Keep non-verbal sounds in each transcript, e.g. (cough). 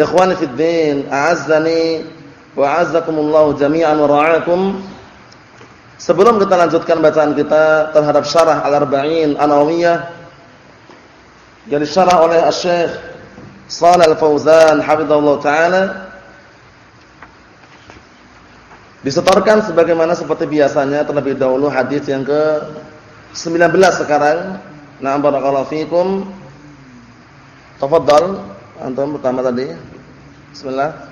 Ikhwani fid din, a'azzani wa a'azzakumullah jami'an wa ra'akum. Sebelum kita lanjutkan bacaan kita terhadap syarah Al-Arba'in An-Nawawiyah yang disyarah oleh Asy-Syaikh Shalal Al-Fauzan hafizallahu taala disetorkan sebagaimana seperti biasanya terlebih dahulu hadis yang ke 19 sekarang. Nah, barakallahu fikum. Tafadhal. Antum pertama tadi. Bismillah.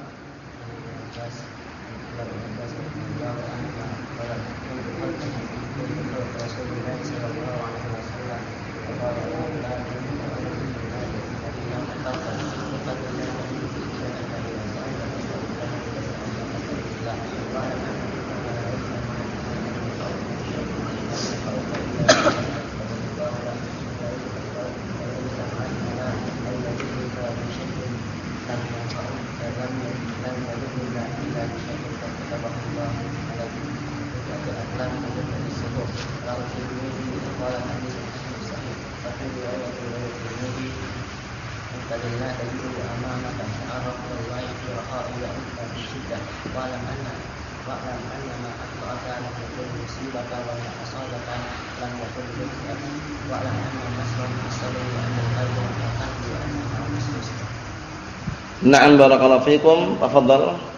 Na'am barakallahu fikum. Tafadhal.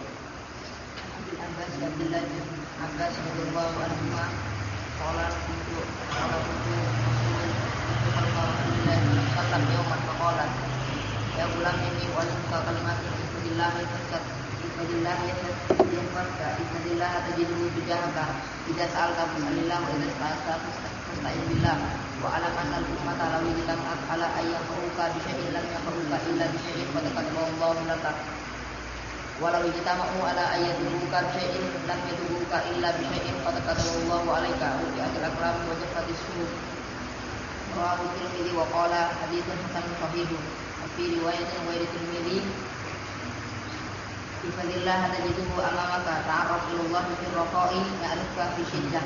Ya ulam ini wali kalimat Bismillah Bismillah Bismillah tajidu bijahaka Idza sa'alta bismillah wa idza sta'alta fasta'in billah. Wa alam anna al-ummata law ijtama'at ala ayyahuka bi syai'in lam yahuka illa bi syai'in qad kataba Allah laka walau ijtama'u ala ayyaduka bi syai'in lam yaduka illa bi syai'in qad 'alaika wa bi'atil akram wa jafatis suhuf rawahu wa qala haditsun hasan fi riwayatin ghairi tirmidzi. Ifadillah tajiduhu amamaka ta'arraf ilallah fi raqa'i ya'rifka fi syiddah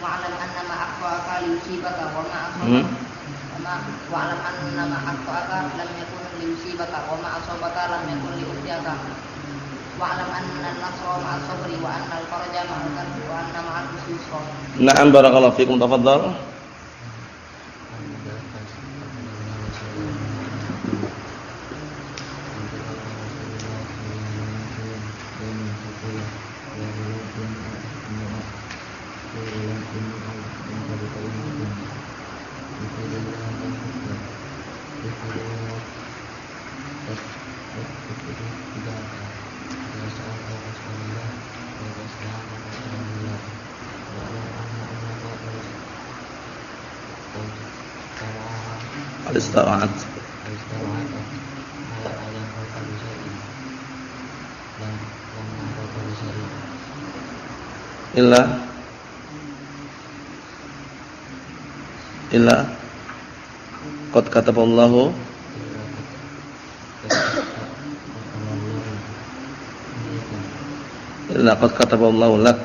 wa'alam anna ma akhfa'aka liyusibaka wa ma asabaka. Hmm? wa'alam anna ma akhfa'aka lam yakun liyusibaka wa ma asabaka lam yakun liuhdiyaka wa'alam anna an-nasra ma'a sabri wa anna al-faraja ma'a al-karbi wa anna ma'a al-usri yusra. Na'am barakallahu fikum Al-istawa'at Illa. Illa. Qad kataballahu Illa qad kataballahu lak.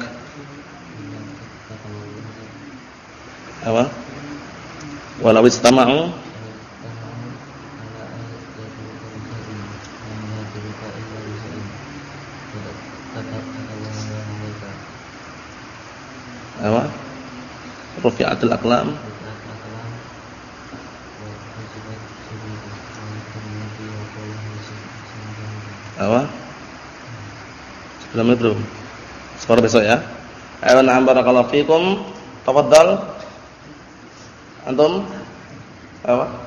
Apa? Walau istama'u rufi'atul aqlam. Apa? Sebelum itu skor besok ya. Ayo na'am barakallahu fikum. Tafadhal antum? Apa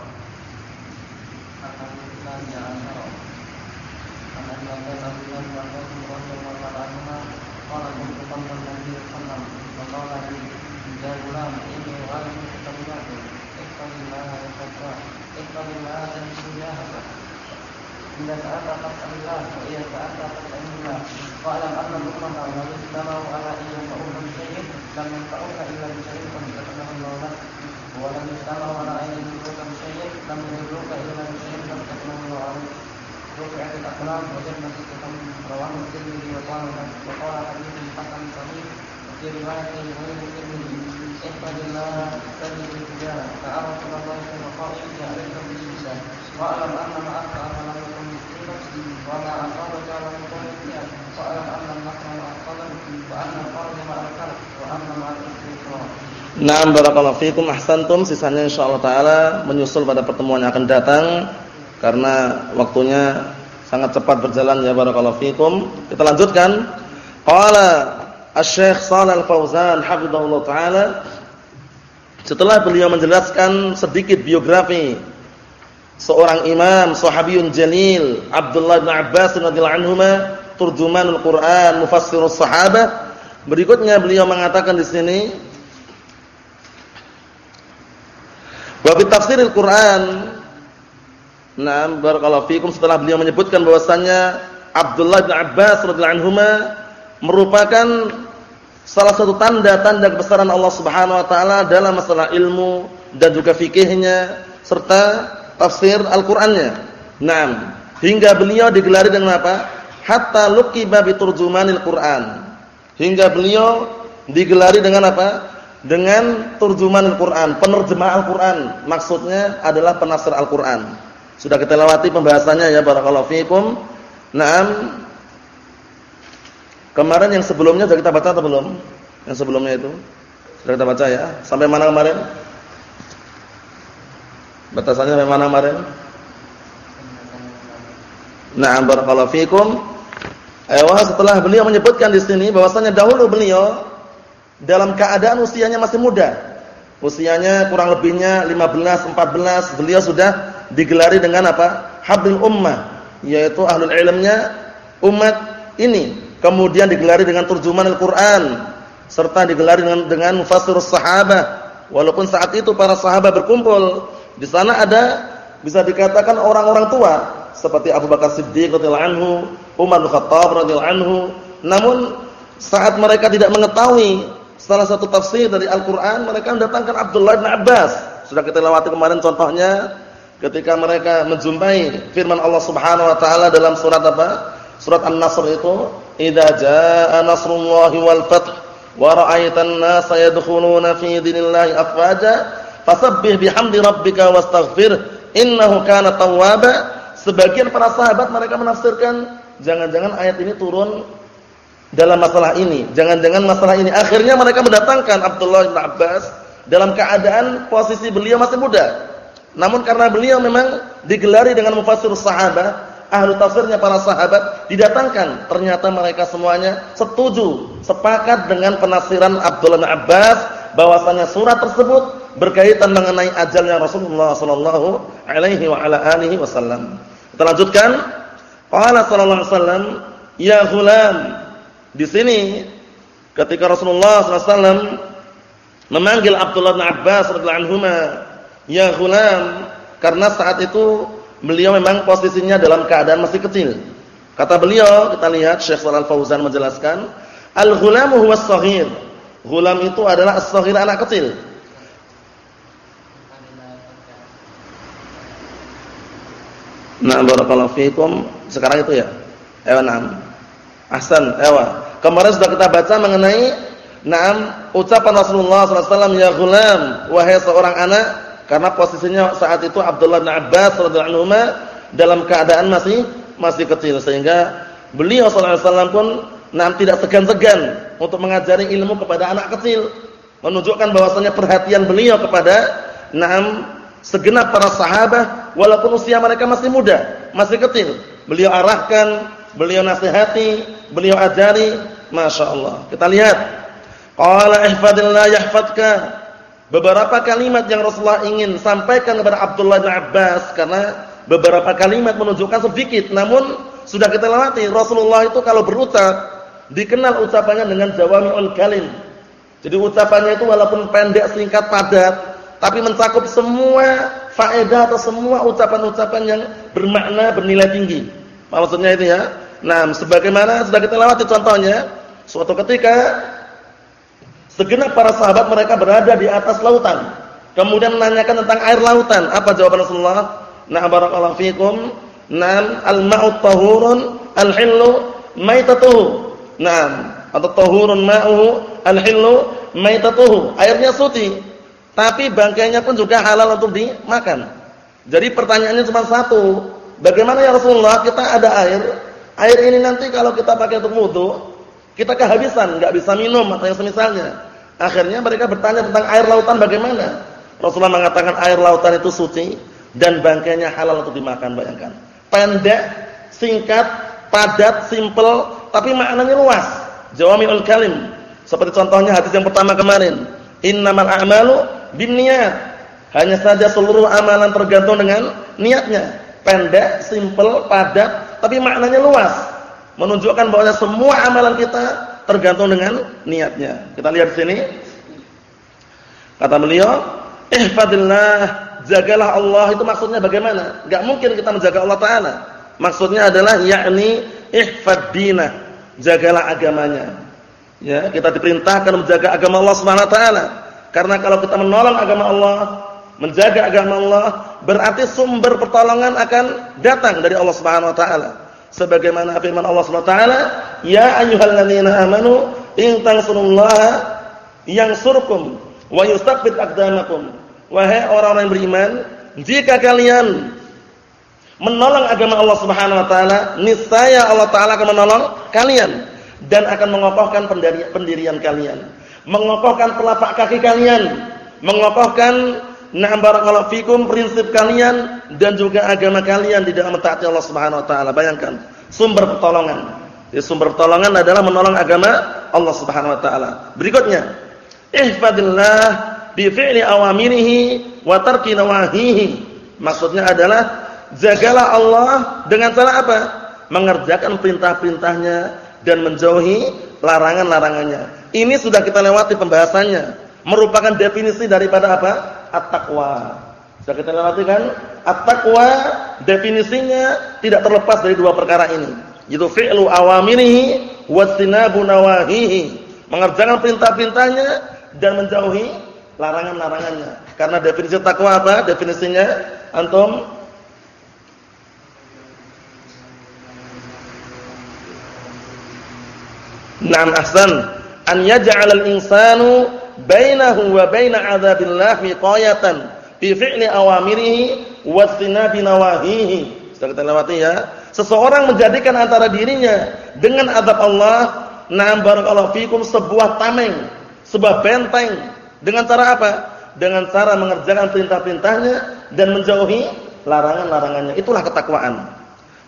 Naam barakallahu fikum ahsantum sisanya insyaallah taala menyusul pada pertemuan yang akan datang karena waktunya sangat cepat berjalan ya barakallahu fikum. Kita lanjutkan. Qala Asy-Syaikh Shalal Fauzan hafizahullah taala setelah beliau menjelaskan sedikit biografi seorang imam sahabiyun jalil Abdullah bin Abbas radhiyallahu anhuma turjumanul Quran mufassirus sahabah berikutnya beliau mengatakan di sini wa bi tafsiril Quran nah barakallahu fikum setelah beliau menyebutkan bahwasannya Abdullah bin Abbas radhiyallahu anhuma merupakan salah satu tanda-tanda kebesaran Allah Subhanahu wa taala dalam masalah ilmu dan juga fikihnya serta tafsir Al-Qur'annya. Naam, hingga beliau digelari dengan apa? Hatta luqiba bi turjumanil Qur'an. Hingga beliau digelari dengan apa? Dengan turjumanil Qur'an, penerjemah Al-Qur'an. Maksudnya adalah penafsir Al-Qur'an. Sudah kita lewati pembahasannya ya barakallahu fikum. Naam. Kemarin yang sebelumnya sudah kita baca atau belum? Yang sebelumnya itu. Sudah kita baca ya. Sampai mana kemarin? Batasannya sampai mana kemarin? Na'am barakallahu fikum. Ewa setelah beliau menyebutkan di sini bahwasanya dahulu beliau dalam keadaan usianya masih muda. Usianya kurang lebihnya 15 14 beliau sudah digelari dengan apa? Hablul ummah, yaitu ahlul ilmnya umat ini. Kemudian digelari dengan turjuman Al-Qur'an serta digelari dengan dengan mufassirus sahabah. Walaupun saat itu para sahabat berkumpul di sana ada bisa dikatakan orang-orang tua seperti Abu Bakar Siddiq radhiyallahu anhu, Umar bin Khattab radhiyallahu anhu. Namun saat mereka tidak mengetahui salah satu tafsir dari Al-Qur'an, mereka mendatangkan Abdullah bin Abbas. Sudah kita lewati kemarin contohnya ketika mereka menjumpai firman Allah Subhanahu wa taala dalam surat apa? Surat An-Nasr itu, "Idza jaa nasrullahi wal fath wa ra'aitan nasa yadkhuluna fi dinillahi afwaja" Fasabbih bihamdi rabbika wastaghfir innahu kana tawwaba. Sebagian para sahabat mereka menafsirkan jangan-jangan ayat ini turun dalam masalah ini. Jangan-jangan masalah ini. Akhirnya mereka mendatangkan Abdullah bin Abbas dalam keadaan posisi beliau masih muda. Namun karena beliau memang digelari dengan mufassir sahabat, ahlu tafsirnya para sahabat didatangkan. Ternyata mereka semuanya setuju, sepakat dengan penafsiran Abdullah bin Abbas bahwasanya surat tersebut berkaitan mengenai ajalnya Rasulullah sallallahu alaihi wa ala alihi wasallam. Kita lanjutkan. Qala sallallahu alaihi wasallam, "Ya ghulam." Di sini ketika Rasulullah wasallam memanggil Abdullah bin Abbas radhiyallahu anhuma, "Ya ghulam," karena saat itu beliau memang posisinya dalam keadaan masih kecil. Kata beliau, kita lihat Syekh Shalal Fauzan menjelaskan, "Al-ghulamu huwa as-saghir." Ghulam itu adalah as-saghir anak kecil. Nah, barakallahu fikum. Sekarang itu ya. Ewa. Ahsan, ewa. Kemarin sudah kita baca mengenai na'am ucapan Rasulullah SAW ya ghulam, wahai seorang anak, karena posisinya saat itu Abdullah bin Abbas radhiyallahu anhu dalam keadaan masih masih kecil sehingga beliau sallallahu alaihi wasallam pun na'am tidak segan-segan untuk mengajari ilmu kepada anak kecil, menunjukkan bahwasanya perhatian beliau kepada na'am segenap para sahabat walaupun usia mereka masih muda, masih kecil. Beliau arahkan, beliau nasihati, beliau ajari, Masya Allah. Kita lihat. Qala ihfadillah yahfadka. Beberapa kalimat yang Rasulullah ingin sampaikan kepada Abdullah bin Abbas karena beberapa kalimat menunjukkan sedikit namun sudah kita lewati Rasulullah itu kalau berucap dikenal ucapannya dengan jawami'ul kalim. Jadi ucapannya itu walaupun pendek, singkat, padat tapi mencakup semua faedah atau semua ucapan-ucapan yang bermakna bernilai tinggi. Maksudnya itu ya. Nah, sebagaimana sudah kita lewati contohnya, suatu ketika segenap para sahabat mereka berada di atas lautan. Kemudian menanyakan tentang air lautan. Apa jawaban Rasulullah? Nah, barakallahu fikum. Nam al-ma'u tahurun al-hillu maitatuhu. Naam, atau tahurun ma'uhu al-hillu maitatuhu. Airnya suci, tapi bangkainya pun juga halal untuk dimakan. Jadi pertanyaannya cuma satu, bagaimana ya Rasulullah kita ada air, air ini nanti kalau kita pakai untuk wudu, kita kehabisan, nggak bisa minum atau yang semisalnya. Akhirnya mereka bertanya tentang air lautan bagaimana? Rasulullah mengatakan air lautan itu suci dan bangkainya halal untuk dimakan, bayangkan. Pendek, singkat, padat, simple, tapi maknanya luas. Jawami'ul kalim. Seperti contohnya hadis yang pertama kemarin. Innamal a'malu binniyat. Hanya saja seluruh amalan tergantung dengan niatnya. Pendek, simple, padat, tapi maknanya luas. Menunjukkan bahwa semua amalan kita tergantung dengan niatnya. Kita lihat sini. Kata beliau, "Ihfadillah, jagalah Allah." Itu maksudnya bagaimana? Enggak mungkin kita menjaga Allah taala. Maksudnya adalah yakni ihfad dinah, jagalah agamanya. Ya, kita diperintahkan menjaga agama Allah Subhanahu wa taala. Karena kalau kita menolong agama Allah, menjaga agama Allah, berarti sumber pertolongan akan datang dari Allah Subhanahu wa taala. Sebagaimana firman Allah Subhanahu wa taala, "Ya ayyuhalladzina amanu in tansurullaha yansurkum wa yusabbit aqdamakum." Wahai orang-orang yang beriman, jika kalian menolong agama Allah Subhanahu wa taala, niscaya Allah taala akan menolong kalian dan akan mengokohkan pendirian kalian, mengokohkan telapak kaki kalian, mengokohkan na'am barakallahu fikum prinsip kalian dan juga agama kalian di dalam mentaati Allah Subhanahu wa taala. Bayangkan, sumber pertolongan. Ya, sumber pertolongan adalah menolong agama Allah Subhanahu wa taala. Berikutnya, ihfadillah bi fi'li awamirihi wa tarki nawahihi. Maksudnya adalah jagalah Allah dengan cara apa? Mengerjakan perintah-perintahnya dan menjauhi larangan-larangannya. Ini sudah kita lewati pembahasannya. Merupakan definisi daripada apa? At-taqwa. Sudah kita lewati kan? At-taqwa definisinya tidak terlepas dari dua perkara ini. Yaitu fi'lu awamirihi wattinabu nawahihi. Mengerjakan perintah-perintahnya dan menjauhi larangan-larangannya. Karena definisi takwa apa? Definisinya antum Naam ahsan an yaj'al al-insanu bainahu wa baina 'adzabillah wiqayatan bi fi'li awamirihi wa istinabi nawahihi. Sudah kita lewati ya. Seseorang menjadikan antara dirinya dengan azab Allah, na'am barakallahu fikum sebuah tameng, sebuah benteng. Dengan cara apa? Dengan cara mengerjakan perintah-perintahnya dan menjauhi larangan-larangannya. Itulah ketakwaan.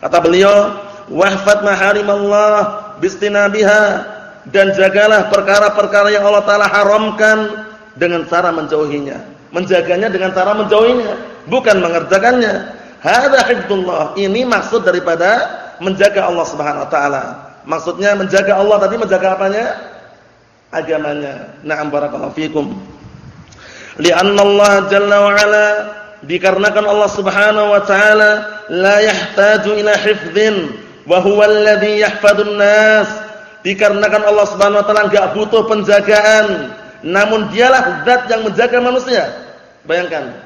Kata beliau, "Wahfat maharimallah bistinabiha dan jagalah perkara-perkara yang Allah taala haramkan dengan cara menjauhinya. Menjaganya dengan cara menjauhinya, bukan mengerjakannya. Hadza hifdzullah. Ini maksud daripada menjaga Allah Subhanahu wa taala. Maksudnya menjaga Allah tadi menjaga apanya? Agamanya. Na'am barakallahu fikum. Li'anna Allah jalla wa ala dikarenakan Allah Subhanahu wa taala la yahtaju ila hifdzin wa huwa alladhi yahfadun nas dikarenakan Allah Subhanahu wa taala enggak butuh penjagaan. Namun dialah zat yang menjaga manusia. Bayangkan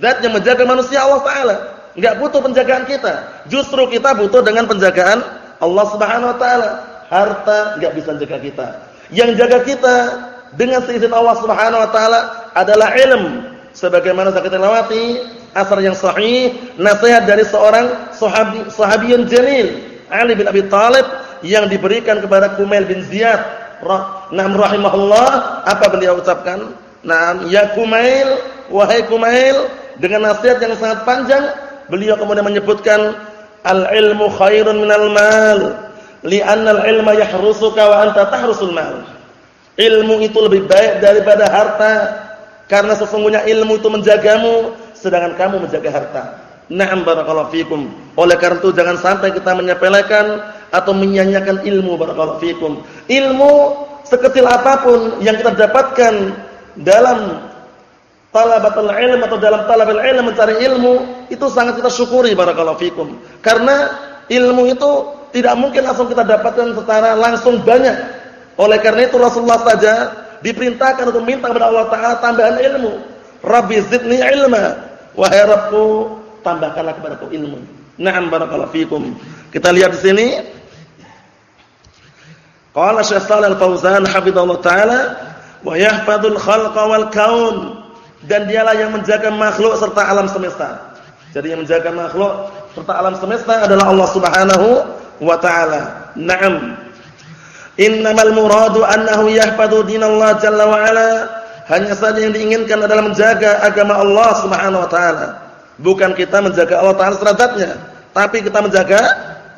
zat yang menjaga manusia Allah taala. Enggak butuh penjagaan kita. Justru kita butuh dengan penjagaan Allah Subhanahu wa taala. Harta enggak bisa jaga kita. Yang jaga kita dengan seizin Allah Subhanahu wa taala adalah ilm. Sebagaimana kita lewati asar yang sahih nasihat dari seorang sahabi sahabiyun jalil Ali bin Abi Thalib yang diberikan kepada Kumail bin Ziyad Naam rahimahullah apa beliau ucapkan? Naam ya Kumail wahai Kumail dengan nasihat yang sangat panjang beliau kemudian menyebutkan al-ilmu khairun minal mal li'anna al-ilma yahrusuka wa anta tahrusul mal. Ilmu itu lebih baik daripada harta karena sesungguhnya ilmu itu menjagamu sedangkan kamu menjaga harta. Na'am barakallahu fikum. Oleh karena itu jangan sampai kita menyepelekan atau menyanyiakan ilmu barakallahu fikum. Ilmu sekecil apa pun yang kita dapatkan dalam talabatul ilm atau dalam talabul ilm mencari ilmu itu sangat kita syukuri barakallahu fikum. Karena ilmu itu tidak mungkin langsung kita dapatkan secara langsung banyak. Oleh karena itu Rasulullah saja diperintahkan untuk minta kepada Allah Taala tambahan ilmu. Rabbi zidni ilma. Wahai Rabbku, tambahkanlah kepadaku ilmu. Na'am barakallahu fikum. Kita lihat di sini. Qala Syekh Shalal Al-Fauzan hafizallahu taala wa yahfadzul khalqa wal kaun dan dialah yang menjaga makhluk serta alam semesta. Jadi yang menjaga makhluk serta alam semesta adalah Allah Subhanahu wa taala. Naam. Innamal muradu annahu yahfadzu dinallah jalla wa ala. Hanya saja yang diinginkan adalah menjaga agama Allah Subhanahu wa taala. Bukan kita menjaga Allah taala seradatnya, tapi kita menjaga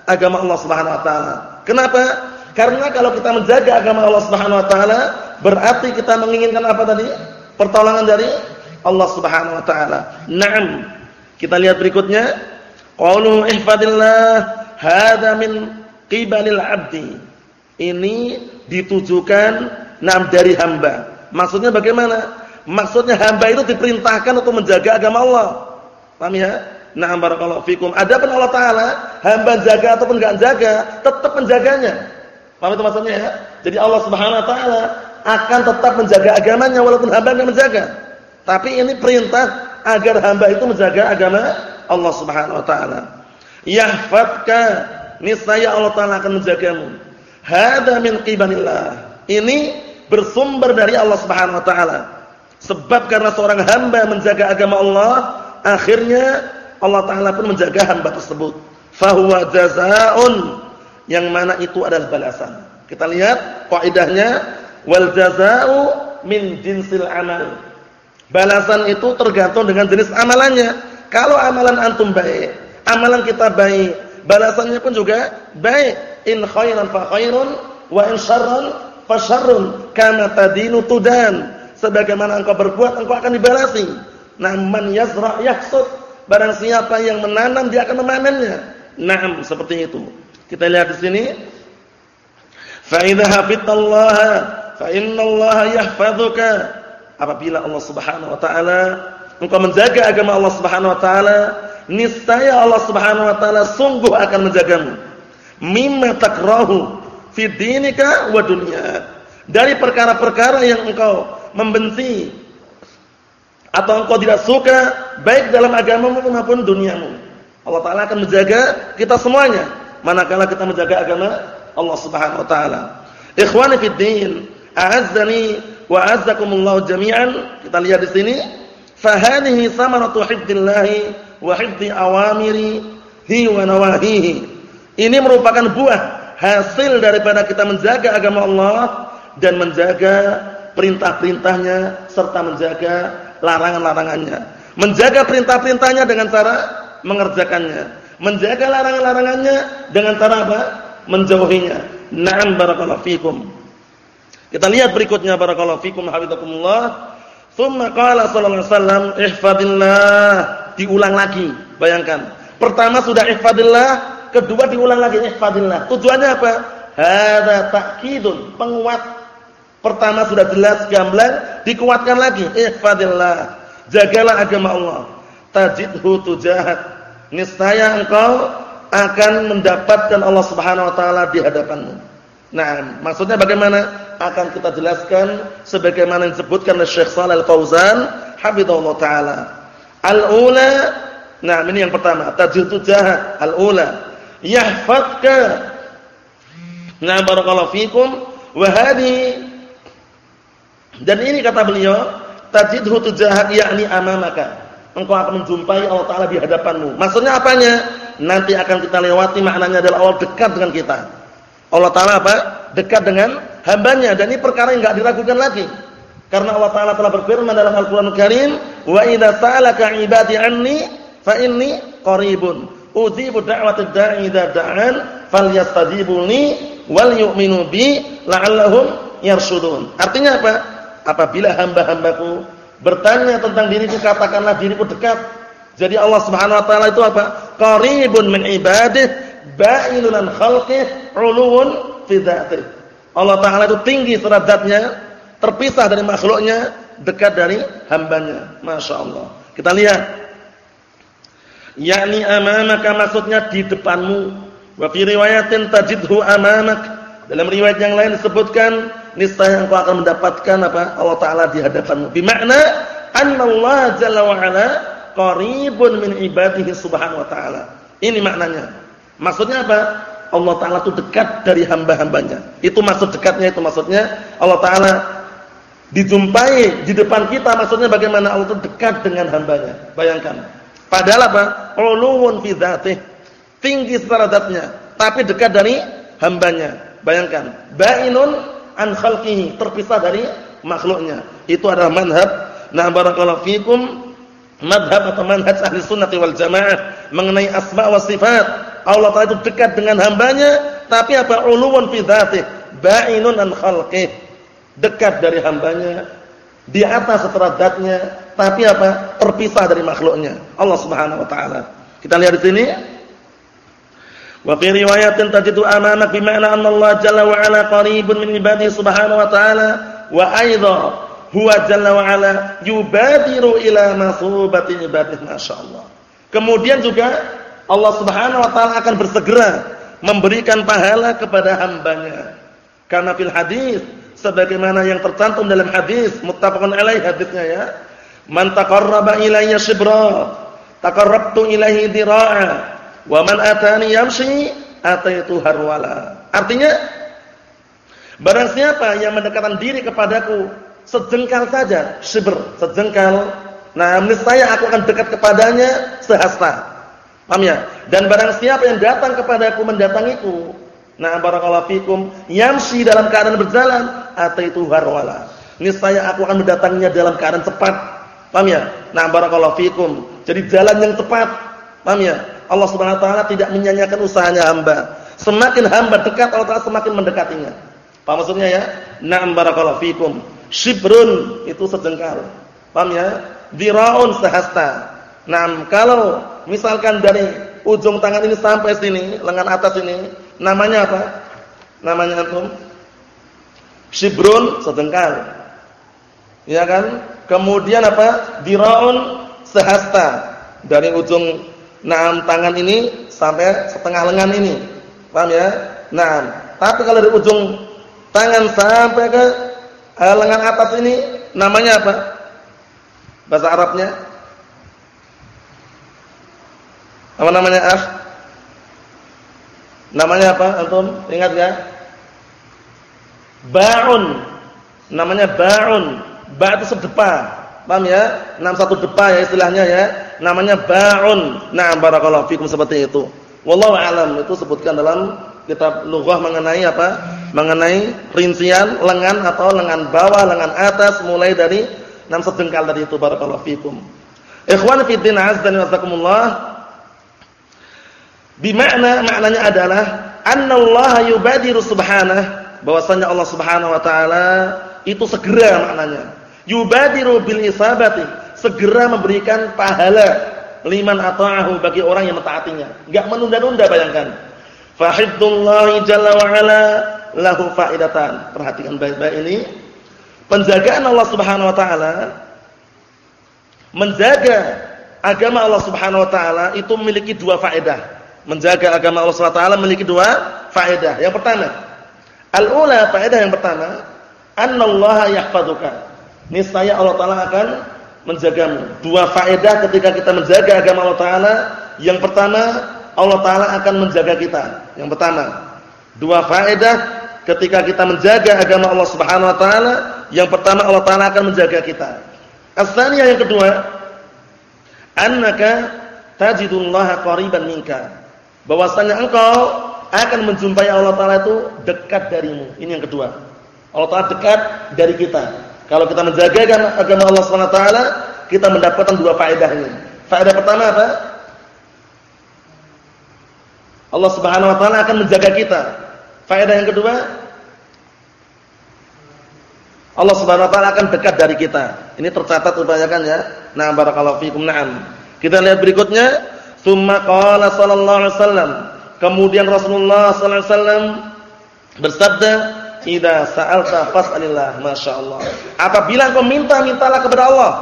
agama Allah Subhanahu wa taala. Kenapa? Karena kalau kita menjaga agama Allah Subhanahu wa taala, berarti kita menginginkan apa tadi? Pertolongan dari Allah Subhanahu wa taala. Naam. Kita lihat berikutnya. Qaulu ihfadillah hadza min qibalil 'abdi. Ini ditujukan nam dari hamba. Maksudnya bagaimana? Maksudnya hamba itu diperintahkan untuk menjaga agama Allah. Paham ya? Nah, barakallahu fikum. Adapun Allah taala, hamba jaga ataupun enggak jaga, tetap menjaganya. Paham itu maksudnya ya? Jadi Allah Subhanahu wa taala akan tetap menjaga agamanya walaupun hamba enggak menjaga. Tapi ini perintah agar hamba itu menjaga agama Allah Subhanahu wa taala. Yahfadka, niscaya Allah taala akan menjagamu. Hada min qibanillah. Ini bersumber dari Allah Subhanahu wa taala. Sebab karena seorang hamba menjaga agama Allah, akhirnya Allah taala pun menjaga hamba tersebut. Fahuwa jazaa'un yang mana itu adalah balasan. Kita lihat kaidahnya wal jazaa'u min jinsil amal. Balasan itu tergantung dengan jenis amalannya. Kalau amalan antum baik, amalan kita baik, balasannya pun juga baik. In khairan fa khairun wa in syarran fa syarrun kama tadinu tudan. Sebagaimana engkau berbuat engkau akan dibalasi. Nah, man yazra yahsud. Barang siapa yang menanam dia akan memanennya. Naam, seperti itu. Kita lihat di sini. Fa idza hafidtallaha fa innallaha yahfazuka. Apabila Allah Subhanahu wa taala engkau menjaga agama Allah Subhanahu wa taala, niscaya Allah Subhanahu wa taala sungguh akan menjagamu. Mimma takrahu fi dinika wa dunya. Dari perkara-perkara yang engkau membenci atau engkau tidak suka baik dalam agamamu maupun duniamu. Allah taala akan menjaga kita semuanya manakala kita menjaga agama Allah Subhanahu wa taala. Ikhwani fid din, a'azzani wa a'azzakumullah jami'an. Kita lihat di sini, fa hadhihi samaratu hifdzillahi wa hifdzi awamirihi wa nawahihi. Ini merupakan buah hasil daripada kita menjaga agama Allah dan menjaga perintah-perintahnya serta menjaga larangan-larangannya. Menjaga perintah-perintahnya dengan cara mengerjakannya menjaga larangan-larangannya dengan cara apa? Menjauhinya. Na'am barakallahu fikum. Kita lihat berikutnya barakallahu fikum hafizakumullah. Tsumma qala sallallahu alaihi wasallam ihfadillah. Diulang lagi. Bayangkan. Pertama sudah ihfadillah, kedua diulang lagi ihfadillah. Tujuannya apa? Hadza ta'kidun, penguat. Pertama sudah jelas gamblang, dikuatkan lagi ihfadillah. Jagalah agama Allah. Tajidhu tujahat niscaya engkau akan mendapatkan Allah Subhanahu wa taala di hadapanmu. Nah, maksudnya bagaimana? Akan kita jelaskan sebagaimana yang disebutkan oleh Syekh Shalal Al-Fauzan hafizallahu taala. Al-ula, nah ini yang pertama, tajidu jahat al-ula. Yahfadka. Nah, barakallahu fikum wa hadhi dan ini kata beliau, tajidhu tujahat yakni amamaka engkau akan menjumpai Allah Taala di hadapanmu. Maksudnya apanya? Nanti akan kita lewati maknanya adalah Allah dekat dengan kita. Allah Taala apa? Dekat dengan hambanya dan ini perkara yang enggak diragukan lagi. Karena Allah Taala telah berfirman dalam Al-Qur'an Al Karim, "Wa sa'alaka 'ibadi 'anni fa inni qaribun ujibu da'watad da'i idza da'an falyastajibu li wal yu'minu bi la'allahum yarshudun." Artinya apa? Apabila hamba-hambaku bertanya tentang diriku katakanlah diriku dekat. Jadi Allah Subhanahu wa taala itu apa? Qaribun min ibadihi, ba'inun an khalqihi, 'uluwun fi dzatihi. Allah taala itu tinggi derajatnya, terpisah dari makhluknya dekat dari hambanya. Masya Allah. Kita lihat. Yakni amamaka maksudnya di depanmu. Wa fi riwayatin tajidhu amamak. Dalam riwayat yang lain disebutkan niscaya engkau akan mendapatkan apa? Allah taala di hadapanmu. Bermakna anna Allah jalla wa ala qaribun min ibadihi subhanahu wa ta'ala. Ini maknanya. Maksudnya apa? Allah Ta'ala itu dekat dari hamba-hambanya. Itu maksud dekatnya, itu maksudnya Allah Ta'ala dijumpai di depan kita. Maksudnya bagaimana Allah itu dekat dengan hambanya. Bayangkan. Padahal apa? Uluwun fi dhatih. Tinggi secara datnya. Tapi dekat dari hambanya. Bayangkan. Ba'inun an khalqihi. Terpisah dari makhluknya. Itu adalah manhab. Nah barakallahu fikum madhab atau manhaj ahli sunnati wal jamaah mengenai asma wa sifat. Allah Ta'ala itu dekat dengan hambanya, tapi apa? Uluwan fi dzatih, ba'inun an khalqih. Dekat dari hambanya, di atas setelah zatnya, tapi apa? Terpisah dari makhluknya. Allah Subhanahu wa taala. Kita lihat di sini. Wa fi riwayatin tajidu amamak bima'na anna Allah jalla wa ala qaribun min ibadihi subhanahu wa ta'ala wa aidha huwa jalla wa ala yubadiru ila masubati ibadihi masyaallah. Kemudian juga Allah Subhanahu wa taala akan bersegera memberikan pahala kepada hambanya. Karena fil hadis sebagaimana yang tercantum dalam hadis muttafaqun alaih hadisnya ya. Man taqarraba ilayya shibra taqarrabtu ilaihi dira'a wa man atani yamshi ataitu harwala. Artinya barang siapa yang mendekatkan diri kepadaku sejengkal saja, sibr, sejengkal. Nah, saya aku akan dekat kepadanya sehasta. Paham ya? Dan barang siapa yang datang kepadaku mendatangiku, nah barakallahu fikum, yamsi dalam keadaan berjalan, ataitu harwala. saya aku akan mendatanginya dalam keadaan cepat. Paham ya? Nah barakallahu fikum. Jadi jalan yang cepat. Paham ya? Allah Subhanahu wa taala tidak menyanyiakan usahanya hamba. Semakin hamba dekat Allah Taala semakin mendekatinya. Paham maksudnya ya? Na'am barakallahu fikum. Shibrun itu sejengkal. Paham ya? Diraun sehasta. Nah, kalau misalkan dari ujung tangan ini sampai sini, lengan atas ini, namanya apa? Namanya antum? Shibrun sejengkal. Ya kan? Kemudian apa? Diraun sehasta. Dari ujung enam tangan ini sampai setengah lengan ini. Paham ya? Nah, tapi kalau dari ujung tangan sampai ke eh, lengan atas ini namanya apa? Bahasa Arabnya? Apa namanya ah? Namanya apa antum? Ingat ya? Ba'un. Namanya ba'un. Ba' itu sedepa. Paham ya? Nam satu depa ya istilahnya ya. Namanya ba'un. Nah, barakallahu fikum seperti itu. Wallahu a'lam. Itu sebutkan dalam kitab lughah mengenai apa? mengenai rincian lengan atau lengan bawah, lengan atas mulai dari enam sedengkal tadi itu barakallahu fikum. Ikhwan fi din azza wa jazakumullah. Bimakna maknanya adalah annallaha yubadiru subhanahu bahwasanya Allah Subhanahu wa taala itu segera maknanya. Yubadiru bil isabati, segera memberikan pahala liman ata'ahu bagi orang yang mentaatinya. Enggak menunda-nunda bayangkan. Fahiddullahi jalla wa ala lahu faidatan. Perhatikan baik-baik ini. Penjagaan Allah Subhanahu wa taala menjaga agama Allah Subhanahu wa taala itu memiliki dua faedah. Menjaga agama Allah Subhanahu wa taala memiliki dua faedah. Yang pertama, al-ula faedah yang pertama, annallaha yahfazuka. Niscaya Allah taala akan menjagamu. Dua faedah ketika kita menjaga agama Allah taala. Yang pertama, Allah taala akan menjaga kita. Yang pertama, dua faedah ketika kita menjaga agama Allah Subhanahu wa taala, yang pertama Allah taala akan menjaga kita. Asalnya yang kedua, annaka tajidullaha qariban minka. Bahwasanya engkau akan menjumpai Allah taala itu dekat darimu. Ini yang kedua. Allah taala dekat dari kita. Kalau kita menjaga agama Allah taala, kita mendapatkan dua faedah ini. Faedah pertama apa? Allah Subhanahu wa taala akan menjaga kita. Faedah yang kedua, Allah Subhanahu wa taala akan dekat dari kita. Ini tercatat kebanyakan ya. Nah, barakallahu fikum. Naam. Kita lihat berikutnya, summa qala sallallahu alaihi wasallam. Kemudian Rasulullah sallallahu alaihi wasallam bersabda, Idza sa'alta fas'alillah, masyaallah. Apabila engkau minta, mintalah kepada Allah.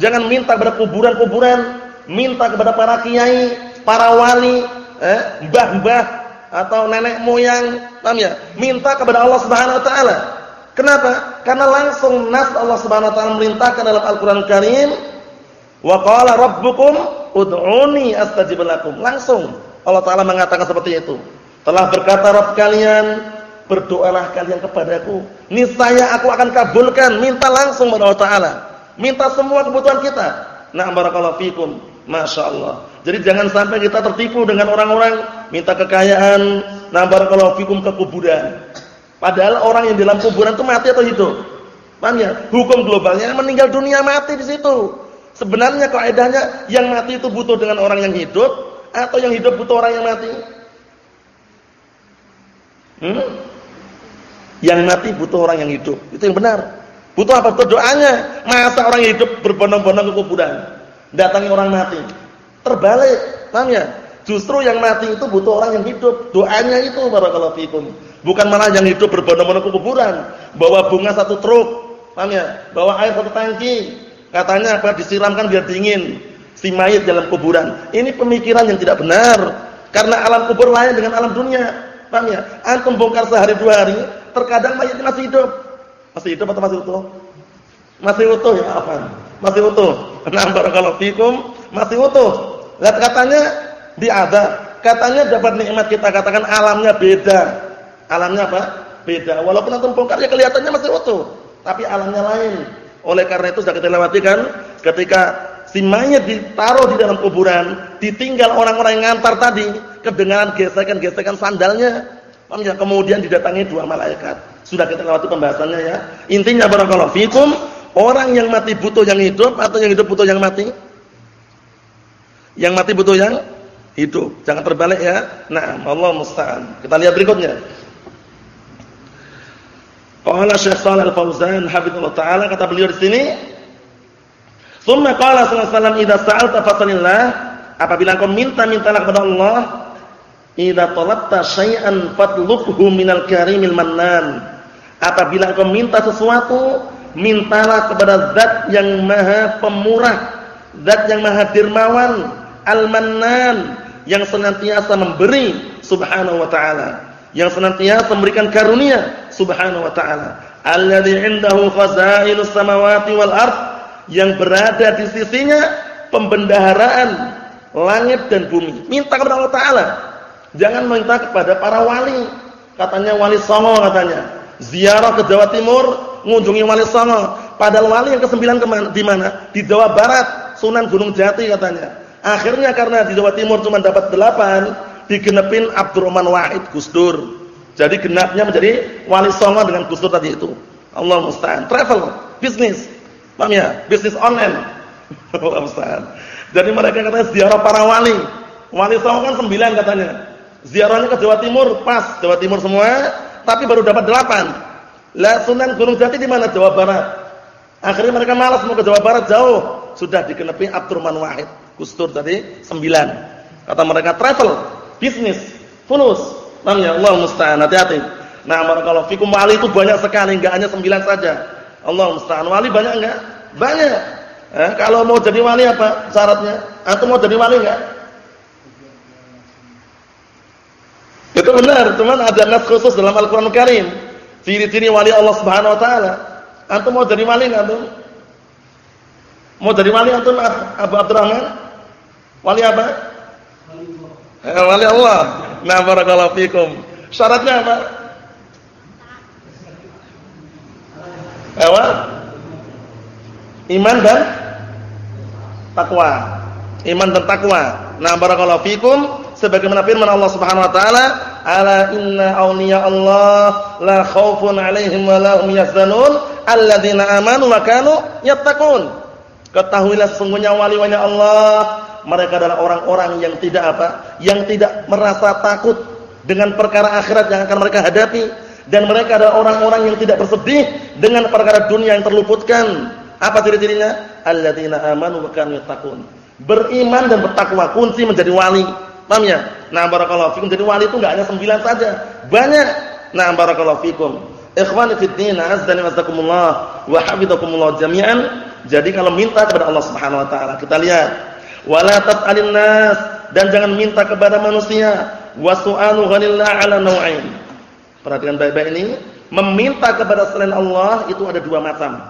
Jangan minta kepada kuburan-kuburan, minta kepada para kiai, para wali, eh, mbah-mbah atau nenek moyang, ya? Minta kepada Allah Subhanahu wa taala. Kenapa? Karena langsung nas Allah Subhanahu wa taala merintahkan dalam Al-Qur'an Al Karim, "Wa qala rabbukum ud'uni astajib lakum." Langsung Allah taala mengatakan seperti itu. Telah berkata Rabb kalian, berdoalah kalian kepadaku, niscaya aku akan kabulkan. Minta langsung kepada Allah taala. Minta semua kebutuhan kita. Nah, barakallahu fikum. Masya Allah. Jadi jangan sampai kita tertipu dengan orang-orang minta kekayaan, nah barakallahu fikum ke kuburan. Padahal orang yang di dalam kuburan itu mati atau hidup? Paham ya? Hukum globalnya meninggal dunia mati di situ. Sebenarnya kaidahnya yang mati itu butuh dengan orang yang hidup atau yang hidup butuh orang yang mati? Hmm? Yang mati butuh orang yang hidup. Itu yang benar. Butuh apa? Butuh doanya. Masa orang hidup berbondong-bondong ke kuburan. Datangi orang mati. Terbalik. Paham ya? Justru yang mati itu butuh orang yang hidup. Doanya itu barakallahu fikum. Bukan malah yang hidup berbondong-bondong ke kuburan. Bawa bunga satu truk. Paham ya? Bawa air satu tangki. Katanya apa? Disiramkan biar dingin. Si mayat dalam kuburan. Ini pemikiran yang tidak benar. Karena alam kubur lain dengan alam dunia. Paham ya? Antum bongkar sehari dua hari, terkadang mayatnya masih hidup. Masih hidup atau masih utuh? Masih utuh ya, apa? Masih utuh. Nah, barakallahu fikum, masih utuh. Lihat katanya diada, katanya dapat nikmat kita katakan alamnya beda. Alamnya apa? Beda. Walaupun antum bongkar ya kelihatannya masih utuh, tapi alamnya lain. Oleh karena itu sudah kita lewati kan ketika si mayat ditaruh di dalam kuburan, ditinggal orang-orang yang ngantar tadi, kedengaran gesekan-gesekan sandalnya. Ya? Kemudian didatangi dua malaikat. Sudah kita lewati pembahasannya ya. Intinya barakallahu fikum, orang yang mati butuh yang hidup atau yang hidup butuh yang mati? Yang mati butuh yang hidup. Jangan terbalik ya. Nah, Allah musta'an. Kita lihat berikutnya. Qala Syekh Shalal Al-Fauzan hafizallahu taala kata beliau di sini, "Tsumma qala sallallahu alaihi idza sa'alta fas'alillah." Apabila engkau minta, mintalah kepada Allah. Idza talabta syai'an fatlubhu minal karimil mannan. Apabila engkau minta sesuatu, mintalah kepada Zat yang Maha Pemurah, Zat yang Maha Dermawan, Al-Mannan, yang senantiasa memberi subhanahu wa ta'ala, yang senantiasa memberikan karunia subhanahu wa ta'ala. Alladzi 'indahu khazainus samawati wal ard, yang berada di sisinya pembendaharaan langit dan bumi. Minta kepada Allah Taala. Jangan minta kepada para wali. Katanya wali Songo katanya. Ziarah ke Jawa Timur, mengunjungi wali Songo. Padahal wali yang kesembilan? Di mana? Di Jawa Barat, Sunan Gunung Jati katanya. Akhirnya karena di Jawa Timur cuma dapat delapan, digenepin Abdurrahman Wahid Gusdur. Jadi genapnya menjadi wali Songo dengan Gusdur tadi itu. Allah musta'an. Travel, bisnis. Paham ya? Bisnis online. (laughs) Allah musta'an. Jadi mereka katanya ziarah para wali. Wali Songo kan sembilan katanya. Ziarahnya ke Jawa Timur, pas Jawa Timur semua, tapi baru dapat delapan. Lah Sunan Gunung Jati di mana? Jawa Barat. Akhirnya mereka malas mau ke Jawa Barat jauh. Sudah dikenepi Abdurrahman Wahid. Kustur tadi sembilan. Kata mereka travel, bisnis, fulus. Namanya Allah musta'an. Hati-hati. Nah, barakallahu fikum wali itu banyak sekali, enggak hanya sembilan saja. Allah musta'an. Wali banyak enggak? Banyak. Eh, kalau mau jadi wali apa syaratnya? Atau mau jadi wali enggak? Itu benar, cuman ada nas khusus dalam Al-Qur'an Karim. Ciri-ciri wali Allah Subhanahu wa taala. Antum mau jadi wali enggak, antum? Mau jadi wali antum Abu Abdurrahman? Wali apa? Wali Allah. Eh, wali Allah. Nah, barakallahu fikum. Syaratnya apa? Apa? Iman dan takwa. Iman dan takwa. Nah, barakallahu fikum sebagaimana firman Allah Subhanahu wa taala, "Ala inna awliya Allah la khaufun 'alaihim wa la hum yahzanun, alladzina amanu wa kanu yattaqun." Ketahuilah sesungguhnya wali-wali Allah, mereka adalah orang-orang yang tidak apa? Yang tidak merasa takut dengan perkara akhirat yang akan mereka hadapi dan mereka adalah orang-orang yang tidak bersedih dengan perkara dunia yang terluputkan. Apa ciri-cirinya? Alladzina amanu wa kanu yattaqun. Beriman dan bertakwa kunci menjadi wali. Paham ya? Nah, barakallahu fikum. Jadi wali itu enggak hanya sembilan saja. Banyak. Nah, barakallahu fikum. Ikhwani fid din, azza wa jazakumullah wa hafizakumullah jami'an. Jadi kalau minta kepada Allah Subhanahu wa taala, kita lihat wala tas'alin nas dan jangan minta kepada manusia wa su'alu ghanillah ala naw'ain. Perhatikan baik-baik ini, meminta kepada selain Allah itu ada dua macam.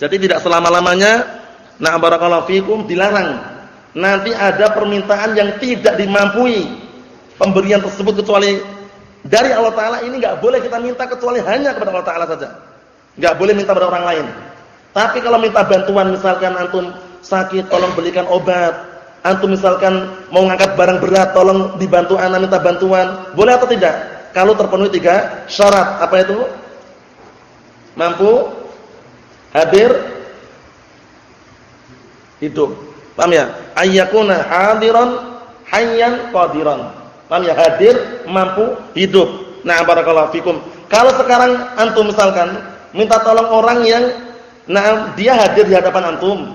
Jadi tidak selama-lamanya nah barakallahu fikum dilarang. Nanti ada permintaan yang tidak dimampui pemberian tersebut kecuali dari Allah taala ini enggak boleh kita minta kecuali hanya kepada Allah taala saja. Enggak boleh minta kepada orang lain. Tapi kalau minta bantuan misalkan antum sakit tolong belikan obat, antum misalkan mau ngangkat barang berat tolong dibantu anak minta bantuan, boleh atau tidak? Kalau terpenuhi tiga syarat, apa itu? Mampu, hadir, hidup. Paham ya? Ayyakuna hadiran hayyan qadiran. Paham ya? Hadir, mampu, hidup. Nah, barakallahu fikum. Kalau sekarang antum misalkan minta tolong orang yang nah dia hadir di hadapan antum.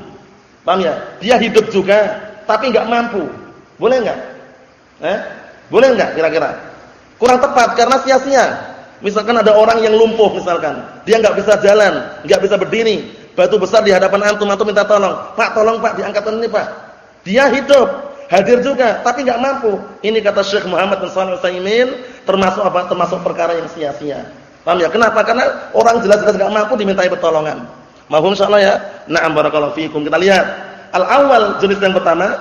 Paham ya? Dia hidup juga, tapi enggak mampu. Boleh enggak? Eh? Boleh enggak kira-kira? Kurang tepat karena sia-sia. Misalkan ada orang yang lumpuh misalkan, dia enggak bisa jalan, enggak bisa berdiri, batu besar di hadapan antum, antum minta tolong, "Pak, tolong Pak, diangkat ini, Pak." Dia hidup, hadir juga tapi enggak mampu. Ini kata Syekh Muhammad bin Shalih Al-Utsaimin termasuk apa? Termasuk perkara yang sia-sia. Paham ya? Kenapa? Karena orang jelas-jelas enggak mampu dimintai pertolongan. Mahum insyaallah ya. Na'am barakallahu fikum. Kita lihat. Al-awwal jenis yang pertama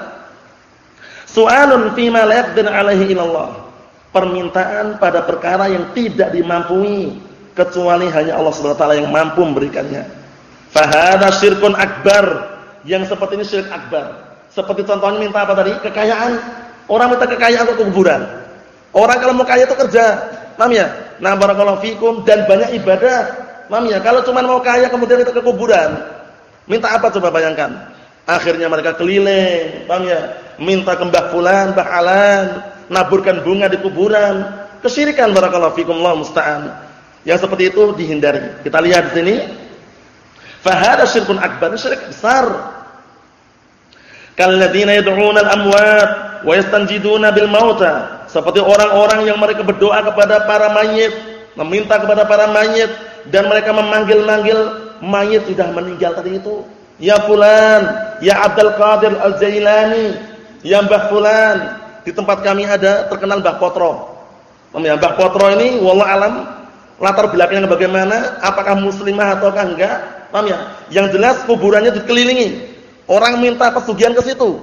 su'alun fima la yaqdir alaihi ilallah. Permintaan pada perkara yang tidak dimampui kecuali hanya Allah Subhanahu wa taala yang mampu memberikannya. Fahada syirkun akbar. Yang seperti ini syirik akbar. Seperti contohnya minta apa tadi? Kekayaan. Orang minta kekayaan untuk kuburan. Orang kalau mau kaya itu kerja. Paham ya? Nah, barakallahu fikum dan banyak ibadah. Paham ya? Kalau cuma mau kaya kemudian itu ke kuburan. Minta apa coba bayangkan? Akhirnya mereka keliling, paham ya? Minta ke Mbah fulan, Mbah naburkan bunga di kuburan. Kesyirikan barakallahu fikum Allah musta'an. Yang seperti itu dihindari. Kita lihat di sini. Fahada syirkun akbar, syirik besar kalladzina yad'una al-amwat wa yastanjiduna bil mauta seperti orang-orang yang mereka berdoa kepada para mayit meminta kepada para mayit dan mereka memanggil-manggil mayit sudah meninggal tadi itu ya fulan ya Abdul Qadir Al-Jailani ya Mbah fulan di tempat kami ada terkenal Mbah Potro ya Mbah Potro ini wallah alam latar belakangnya bagaimana apakah muslimah ataukah enggak paham ya yang jelas kuburannya dikelilingi Orang minta pesugihan ke situ.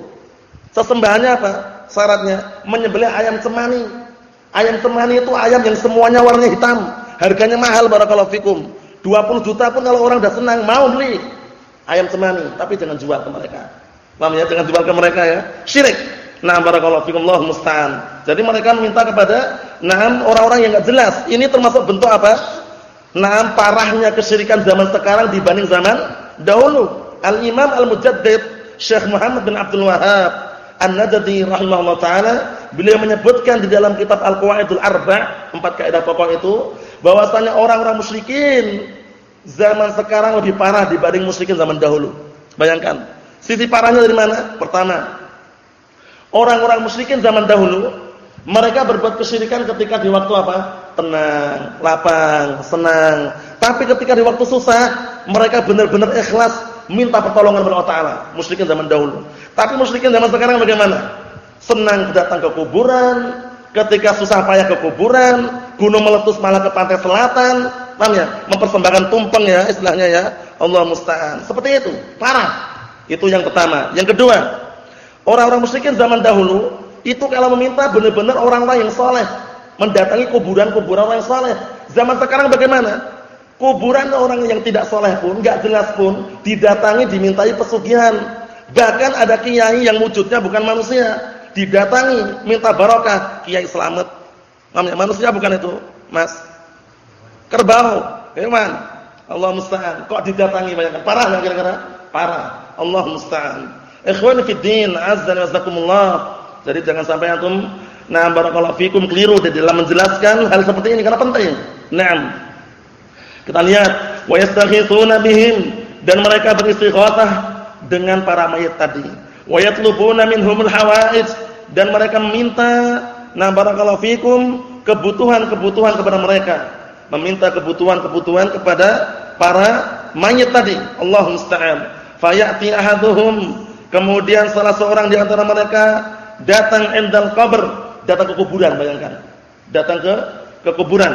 Sesembahannya apa? Syaratnya menyembelih ayam cemani. Ayam cemani itu ayam yang semuanya warnanya hitam. Harganya mahal barakallahu fikum. 20 juta pun kalau orang udah senang mau beli ayam cemani, tapi jangan jual ke mereka. Paham ya? Jangan jual ke mereka ya. Syirik. Nah, barakallahu fikum Allah musta'an. Jadi mereka meminta kepada nah orang-orang yang enggak jelas. Ini termasuk bentuk apa? Nah, parahnya kesyirikan zaman sekarang dibanding zaman dahulu. Al-Imam Al-Mujaddid Syekh Muhammad bin Abdul Wahab An-Najdi rahimahullah taala beliau menyebutkan di dalam kitab Al-Qawaidul Arba' empat kaidah pokok itu bahwasanya orang-orang musyrikin zaman sekarang lebih parah dibanding musyrikin zaman dahulu. Bayangkan, sisi parahnya dari mana? Pertama, orang-orang musyrikin zaman dahulu mereka berbuat kesyirikan ketika di waktu apa? Tenang, lapang, senang. Tapi ketika di waktu susah, mereka benar-benar ikhlas minta pertolongan kepada Allah Taala. Musyrikin zaman dahulu. Tapi musyrikin zaman sekarang bagaimana? Senang datang ke kuburan, ketika susah payah ke kuburan, gunung meletus malah ke pantai selatan, paham ya? Mempersembahkan tumpeng ya istilahnya ya. Allah musta'an. Seperti itu, parah. Itu yang pertama. Yang kedua, orang-orang musyrikin zaman dahulu itu kalau meminta benar-benar orang-orang yang saleh, mendatangi kuburan-kuburan orang yang saleh. Zaman sekarang bagaimana? Kuburan orang yang tidak soleh pun, nggak jelas pun, didatangi dimintai pesugihan. Bahkan ada kiai yang wujudnya bukan manusia, didatangi minta barokah, kiai selamat. Namanya manusia bukan itu, Mas. Kerbau, hewan. Allah musta'an. Kok didatangi banyak? Parah enggak kira-kira? Parah. Allah musta'an. Ikhwani fi din, azza wa jazakumullah. Jadi jangan sampai antum nah barakallahu fikum keliru di dalam menjelaskan hal seperti ini karena penting. Naam. Kita lihat wa yastaghithuna bihim dan mereka beristighatsah dengan para mayit tadi. Wa yatlubuna minhumul hawaij dan mereka meminta na barakallahu fikum kebutuhan-kebutuhan kepada mereka. meminta kebutuhan-kebutuhan kepada para mayit tadi. Allah musta'an. Fayati ahaduhum kemudian salah seorang di antara mereka datang endal qabr, datang ke kuburan bayangkan. Datang ke ke kuburan.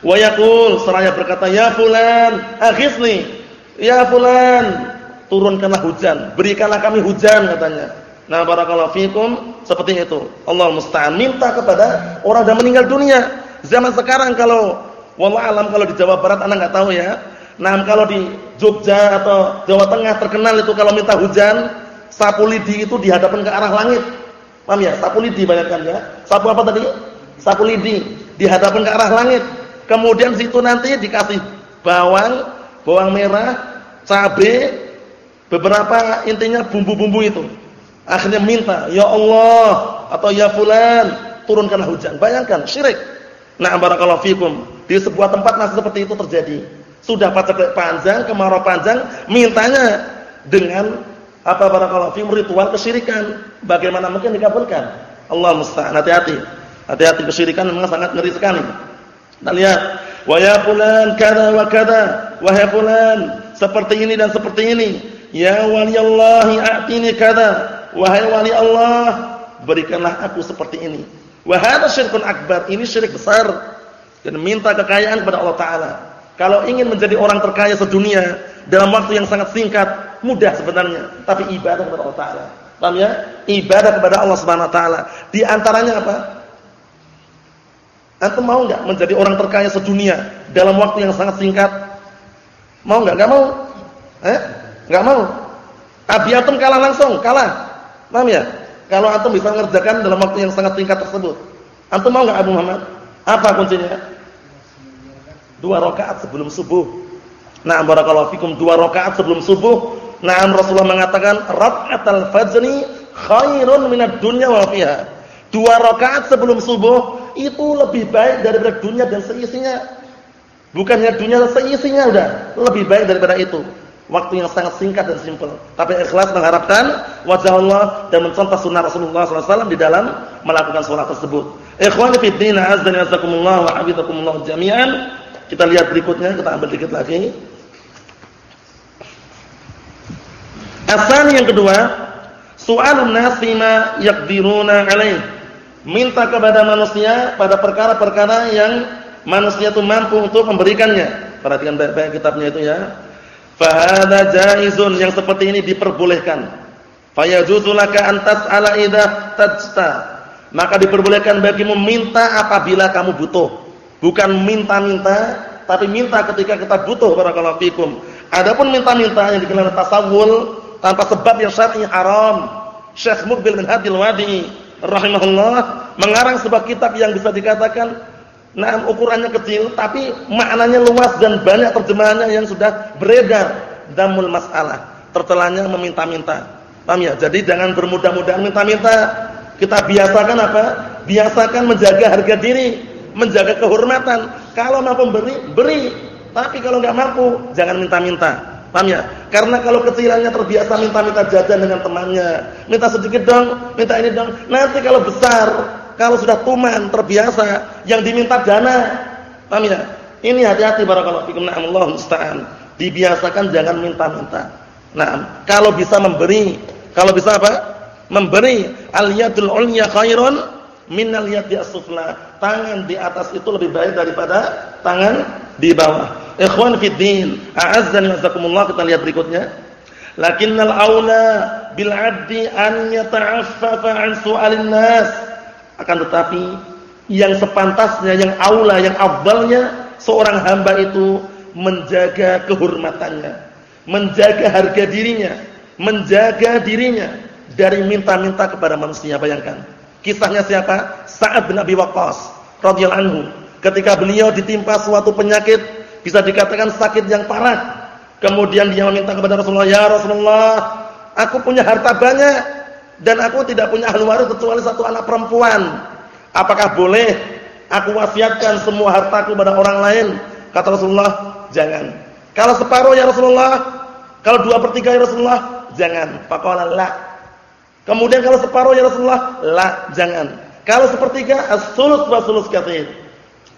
Wa yaqul seraya berkata, "Ya fulan, aghisni." Ya fulan, turunkanlah hujan, berikanlah kami hujan katanya. Nah, barakallahu fikum seperti itu. Allah musta'an minta kepada orang yang meninggal dunia. Zaman sekarang kalau wallah alam kalau di Jawa Barat Anda enggak tahu ya. Nah, kalau di Jogja atau Jawa Tengah terkenal itu kalau minta hujan, sapu lidi itu dihadapkan ke arah langit. Paham ya? Sapu lidi bayangkan ya. Sapu apa tadi? Sapu lidi dihadapkan ke arah langit. Kemudian situ nanti dikasih bawang, bawang merah, cabai, beberapa intinya bumbu-bumbu itu. Akhirnya minta, "Ya Allah" atau "Ya fulan, turunkanlah hujan." Bayangkan syirik. Nah, barakallahu fikum. Di sebuah tempat masih seperti itu terjadi. Sudah paceklik panjang, kemarau panjang, mintanya dengan apa barakallahu fikum ritual kesyirikan. Bagaimana mungkin dikabulkan? Allah musta'an. Hati-hati. Hati-hati kesyirikan memang sangat ngeri sekali. Kita lihat, wa ya fulan kada wa kada, wahai fulan seperti ini dan seperti ini. Ya wali Allah a'tini kada, wahai wali Allah berikanlah aku seperti ini. Wa hadha syirkun akbar, ini syirik besar dan minta kekayaan kepada Allah taala. Kalau ingin menjadi orang terkaya sedunia dalam waktu yang sangat singkat, mudah sebenarnya, tapi ibadah kepada Allah taala. Paham ya? Ibadah kepada Allah Subhanahu wa taala. Di antaranya apa? Antum mau enggak menjadi orang terkaya sedunia dalam waktu yang sangat singkat? Mau enggak? Enggak mau? Eh? Enggak mau. Abi antum kalah langsung, kalah. Paham ya? Kalau antum bisa mengerjakan dalam waktu yang sangat singkat tersebut. Antum mau enggak Abu Muhammad? Apa kuncinya? Dua rakaat sebelum subuh. Nah, barakallahu fikum dua rakaat sebelum subuh. Nah, Rasulullah mengatakan rakaatul fajri khairun minad dunya wa fiha. Dua rakaat sebelum subuh itu lebih baik daripada dunia dan seisinya. Bukannya dunia dan seisinya udah, lebih baik daripada itu. Waktu yang sangat singkat dan simpel. Tapi ikhlas mengharapkan wajah Allah dan mencontoh sunnah Rasulullah SAW di dalam melakukan sholat tersebut. Ikhwani fi din, azza wa habibakumullah jami'an. Kita lihat berikutnya, kita ambil dikit lagi. Asal yang kedua, soalun nas fima yaqdiruna alaih minta kepada manusia pada perkara-perkara yang manusia itu mampu untuk memberikannya. Perhatikan baik-baik kitabnya itu ya. Fahada jaizun yang seperti ini diperbolehkan. Fayajuzu laka an tas'ala idza tajta. Maka diperbolehkan bagimu minta apabila kamu butuh. Bukan minta-minta, tapi minta ketika kita butuh barakallahu fikum. Adapun minta-minta yang dikenal tasawul tanpa sebab yang syar'i haram. Syekh Mukbil bin Hadil Wadi rahimahullah mengarang sebuah kitab yang bisa dikatakan nah ukurannya kecil tapi maknanya luas dan banyak terjemahannya yang sudah beredar. Damul masalah tertelanya meminta-minta. Paham ya? Jadi jangan bermudah-mudahan minta-minta. Kita biasakan apa? Biasakan menjaga harga diri menjaga kehormatan kalau mampu beri beri tapi kalau nggak mampu jangan minta-minta Paham ya? Karena kalau kecilannya terbiasa minta-minta jajan dengan temannya, minta sedikit dong, minta ini dong. Nanti kalau besar, kalau sudah tuman terbiasa, yang diminta dana. Paham ya? Ini hati-hati barakallahu fikum. Allah musta'an. Dibiasakan jangan minta-minta. Nah, kalau bisa memberi, kalau bisa apa? Memberi al-yadul ulya khairun minal yadi as-sufla. Tangan di atas itu lebih baik daripada tangan di bawah. Ikhwan fid din, a'azzani wasakumullah kita lihat berikutnya. Lakinnal aula bil 'abdi an yata'affafa 'an su'alin nas. Akan tetapi yang sepantasnya, yang aula, yang afdalnya seorang hamba itu menjaga kehormatannya, menjaga harga dirinya, menjaga dirinya dari minta-minta kepada manusia. Bayangkan. Kisahnya siapa? Sa'ad bin Abi Waqqas radhiyallahu anhu. Ketika beliau ditimpa suatu penyakit bisa dikatakan sakit yang parah. Kemudian dia meminta kepada Rasulullah, "Ya Rasulullah, aku punya harta banyak dan aku tidak punya ahli waris kecuali satu anak perempuan. Apakah boleh aku wasiatkan semua hartaku kepada orang lain?" Kata Rasulullah, "Jangan." Kalau separuh ya Rasulullah, kalau dua per tiga ya Rasulullah, jangan. Faqala la. Kemudian kalau separuh ya Rasulullah, la, jangan. Kalau sepertiga as-sulus wa.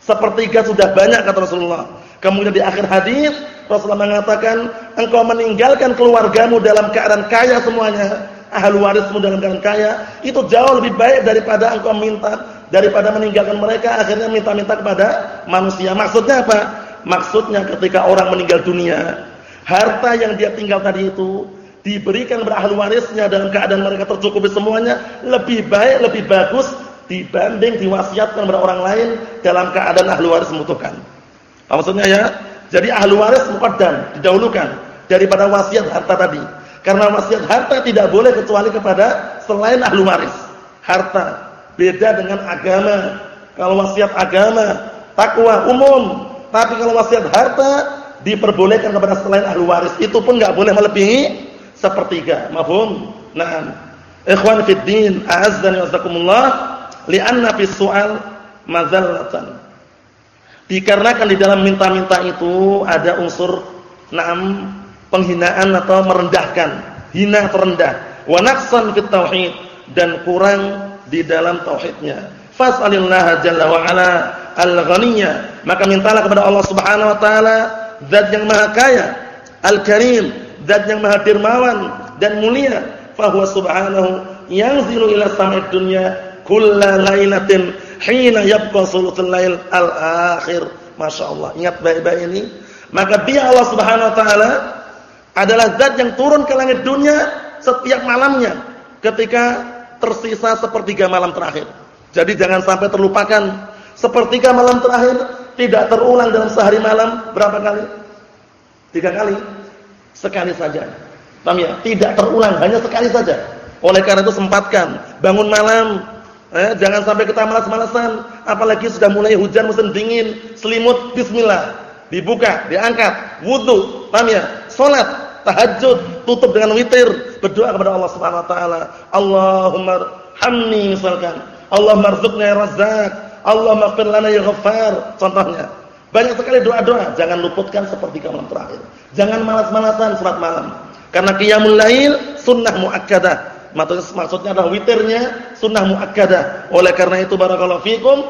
Sepertiga sudah banyak kata Rasulullah. Kemudian di akhir hadis Rasulullah mengatakan, engkau meninggalkan keluargamu dalam keadaan kaya semuanya, ahlu warismu dalam keadaan kaya, itu jauh lebih baik daripada engkau minta daripada meninggalkan mereka akhirnya minta-minta kepada manusia. Maksudnya apa? Maksudnya ketika orang meninggal dunia, harta yang dia tinggal tadi itu diberikan kepada ahli warisnya dalam keadaan mereka tercukupi semuanya, lebih baik, lebih bagus dibanding diwasiatkan kepada orang lain dalam keadaan ahli waris membutuhkan. Maksudnya ya, jadi ahli waris muqaddam, didahulukan daripada wasiat harta tadi. Karena wasiat harta tidak boleh kecuali kepada selain ahli waris. Harta beda dengan agama. Kalau wasiat agama, takwa umum. Tapi kalau wasiat harta diperbolehkan kepada selain ahli waris. Itu pun enggak boleh melebihi sepertiga. Mafhum? Nah, ikhwan fid din, a'azzani wa li'anna fi su'al mazallatan. Dikarenakan di dalam minta-minta itu ada unsur na'am penghinaan atau merendahkan, hina terendah, wa naqsan fit tauhid dan kurang di dalam tauhidnya. Fas'alillah jalla wa ala al-ghaniyya, maka mintalah kepada Allah Subhanahu wa taala zat yang maha kaya, al-karim, zat yang maha dermawan dan mulia. Fa huwa subhanahu yanzilu ila sama'id dunya kulla lailatin hina yabqa sulutul lail al-akhir. Masyaallah. Ingat baik-baik ini. Maka dia Allah Subhanahu wa taala adalah zat yang turun ke langit dunia setiap malamnya ketika tersisa sepertiga malam terakhir. Jadi jangan sampai terlupakan sepertiga malam terakhir tidak terulang dalam sehari malam berapa kali? Tiga kali. Sekali saja. Paham ya? Tidak terulang, hanya sekali saja. Oleh karena itu sempatkan bangun malam Eh, jangan sampai kita malas-malasan, apalagi sudah mulai hujan musim dingin, selimut bismillah, dibuka, diangkat, wudu, paham ya? Salat, tahajud, tutup dengan witir, berdoa kepada Allah Subhanahu wa taala. Allahumma hamni misalkan. Allahumma rzuqna ya razzaq. Allahumma ighfir lana ya ghaffar. Contohnya. Banyak sekali doa-doa, jangan luputkan seperti malam terakhir. Jangan malas-malasan salat malam. Karena qiyamul lail sunnah muakkadah Maksudnya adalah witirnya sunnah muakkadah. Oleh karena itu barakallahu fikum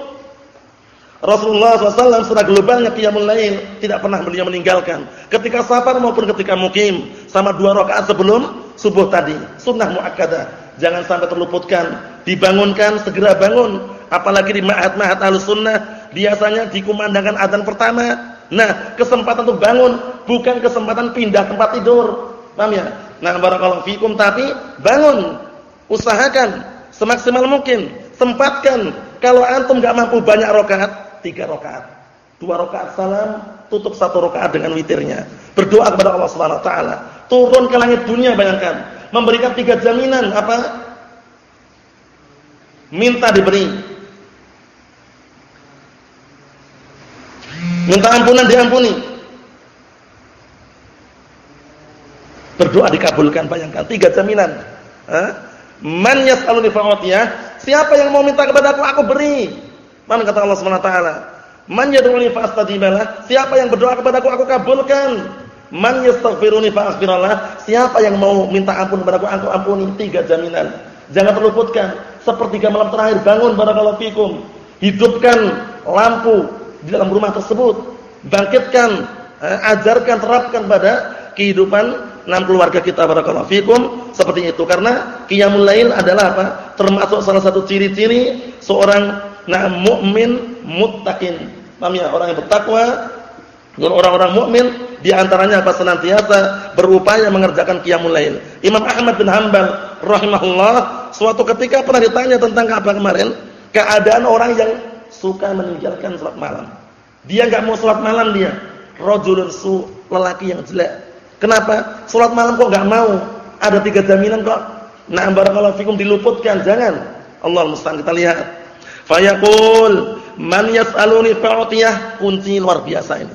Rasulullah SAW secara globalnya qiyamul lail tidak pernah beliau meninggalkan. Ketika safar maupun ketika mukim sama dua rakaat sebelum subuh tadi. Sunnah muakkadah. Jangan sampai terluputkan. Dibangunkan segera bangun. Apalagi di ma'had-ma'had sunnah biasanya dikumandangkan adzan pertama. Nah, kesempatan untuk bangun bukan kesempatan pindah tempat tidur. Paham ya? Nah, barakallahu fikum tapi bangun, usahakan semaksimal mungkin, sempatkan. Kalau antum enggak mampu banyak rakaat, tiga rakaat. Dua rakaat salam, tutup satu rakaat dengan witirnya. Berdoa kepada Allah Subhanahu wa taala. Turun ke langit dunia bayangkan, memberikan tiga jaminan apa? Minta diberi. Minta ampunan diampuni. Berdoa dikabulkan, bayangkan tiga jaminan. Man yas'aluni fa'atiyah, siapa yang mau minta kepada aku, aku beri. Mana kata Allah Subhanahu wa taala? Man yad'uni fa'astajibalah, siapa yang berdoa kepada aku, aku kabulkan. Man yastaghfiruni fa'aghfirallah, siapa yang mau minta ampun kepada aku, aku ampuni. Tiga jaminan. Jangan terluputkan. Sepertiga malam terakhir bangun barakallahu fikum. Hidupkan lampu di dalam rumah tersebut. Bangkitkan, eh, ajarkan, terapkan pada kehidupan enam keluarga kita barakallahu fikum seperti itu karena qiyamul lail adalah apa? termasuk salah satu ciri-ciri seorang nah mukmin muttaqin. Paham ya? Orang yang bertakwa dan orang-orang mukmin di antaranya apa senantiasa berupaya mengerjakan qiyamul lail. Imam Ahmad bin Hanbal rahimahullah suatu ketika pernah ditanya tentang apa kemarin? Keadaan orang yang suka meninggalkan salat malam. Dia enggak mau salat malam dia. Rajulun su, lelaki yang jelek Kenapa? Salat malam kok enggak mau? Ada tiga jaminan kok. Nah, barakallahu fikum diluputkan, jangan. Allah musta'an kita lihat. Fayaqul man yas'aluni fa'utiyah, kunci luar biasa ini.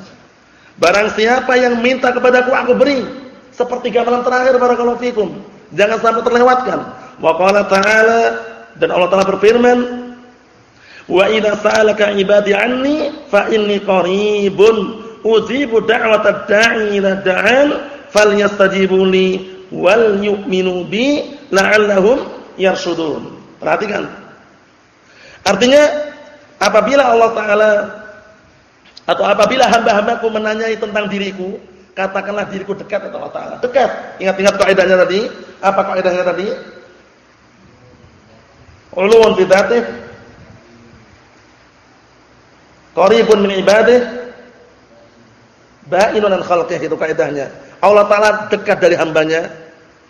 Barang siapa yang minta kepadaku aku beri. Sepertiga malam terakhir barakallahu fikum. Jangan sampai terlewatkan. Wa qala ta'ala dan Allah Ta'ala berfirman, "Wa idza sa'alaka 'ibadi 'anni fa inni qaribun ujibu da'watad da'i idza da'an." falyastajibu li wal yu'minu bi la'allahum yarshudun. Perhatikan. Artinya apabila Allah taala Atau apabila hamba-hambaku menanyai tentang diriku, katakanlah diriku dekat atau Allah Taala. Dekat. Ingat-ingat kaidahnya tadi. Apa kaidahnya tadi? Ulun fi dzatih. Qaribun min ibadih. Ba'inun an khalqih itu kaidahnya. Allah Taala dekat dari hambanya,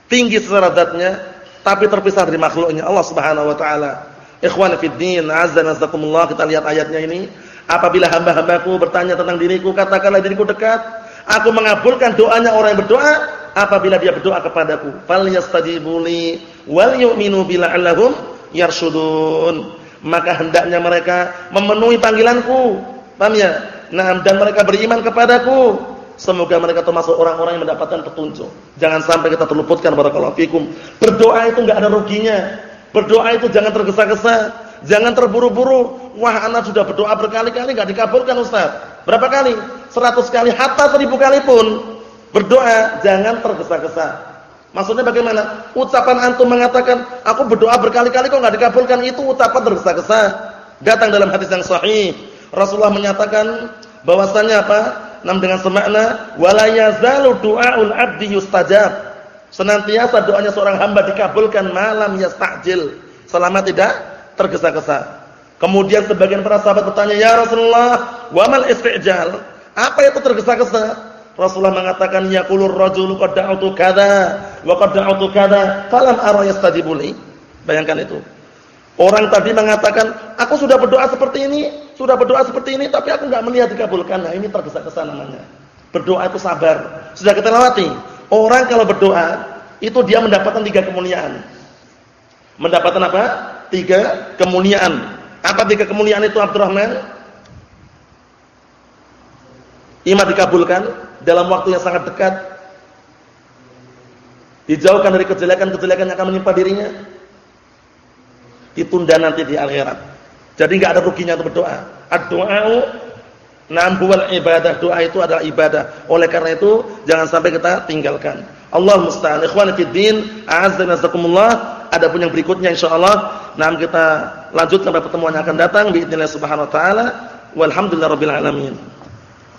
tinggi secara zatnya, tapi terpisah dari makhluknya Allah Subhanahu wa taala. Ikhwan fi din, azza nazakumullah, kita lihat ayatnya ini. Apabila hamba-hambaku bertanya tentang diriku, katakanlah diriku dekat. Aku mengabulkan doanya orang yang berdoa apabila dia berdoa kepadaku. Falyastajibu li wal yu'minu bila'allahum yarshudun. Maka hendaknya mereka memenuhi panggilanku. Paham ya? Nah, dan mereka beriman kepadaku. Semoga mereka termasuk orang-orang yang mendapatkan petunjuk. Jangan sampai kita terluputkan barakallahu fikum. Berdoa itu enggak ada ruginya. Berdoa itu jangan tergesa-gesa, jangan terburu-buru. Wah, anak sudah berdoa berkali-kali enggak dikabulkan Ustaz. Berapa kali? 100 kali, hatta 1000 kali pun berdoa jangan tergesa-gesa. Maksudnya bagaimana? Ucapan antum mengatakan, aku berdoa berkali-kali kok enggak dikabulkan, itu ucapan tergesa-gesa. Datang dalam hadis yang sahih. Rasulullah menyatakan bahwasanya apa? nam dengan semakna wala yazalu du'aul abdi yustajab. Senantiasa doanya seorang hamba dikabulkan malam yastajil selama tidak tergesa-gesa. Kemudian sebagian para sahabat bertanya, "Ya Rasulullah, wa mal istijal?" Apa itu tergesa-gesa? Rasulullah mengatakan, "Yaqulur rajulu qad da'utu kadza wa qad da'utu kadza, falam ara yastajibu Bayangkan itu. Orang tadi mengatakan, aku sudah berdoa seperti ini, sudah berdoa seperti ini, tapi aku nggak melihat dikabulkan. Nah ini tergesa-gesa namanya. Berdoa itu sabar. Sudah kita lewati. Orang kalau berdoa, itu dia mendapatkan tiga kemuliaan. Mendapatkan apa? Tiga kemuliaan. Apa tiga kemuliaan itu Abdurrahman? Ima dikabulkan dalam waktu yang sangat dekat. Dijauhkan dari kejelekan-kejelekan yang akan menimpa dirinya. Ditunda nanti di akhirat. Jadi enggak ada ruginya untuk berdoa. Ad-du'a'u nambuwal ibadah. Doa itu adalah ibadah. Oleh karena itu, jangan sampai kita tinggalkan. Allah musta'an. Ikhwan fiddin, a'azza azakumullah Ada pun yang berikutnya insyaallah. Nah, kita lanjut sampai pertemuan yang akan datang bi'idnillah subhanahu wa taala. walhamdulillah rabbil alamin.